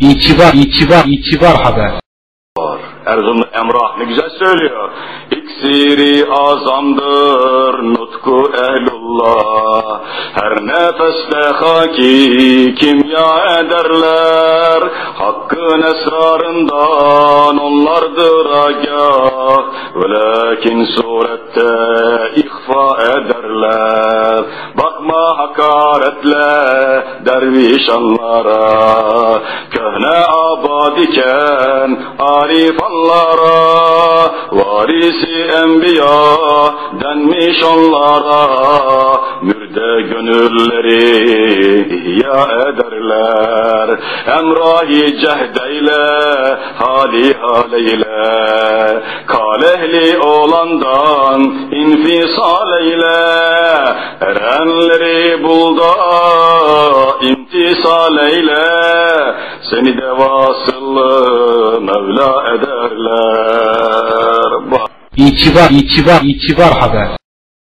İtibar, itibar, itibar haber. Erzurumlu Emrah ne güzel söylüyor. İksiri azamdır nutku ehlullah. Her nefeste haki kimya ederler. Hakkın esrarından onlardır agah. Velakin surette ihfa ederler. Bakma hakaretle derviş Köhne abad iken arif anlara. Varisi enbiya denmiş onlara. Mürde gönülleri ihya ederler. Emrahi cehdeyle hali haleyle. Kalehli olandan infisal eyle. Erenleri bulda imtisal eyle. Seni de vasıllı Mevla ederler. İtibar, itibar, itibar haber.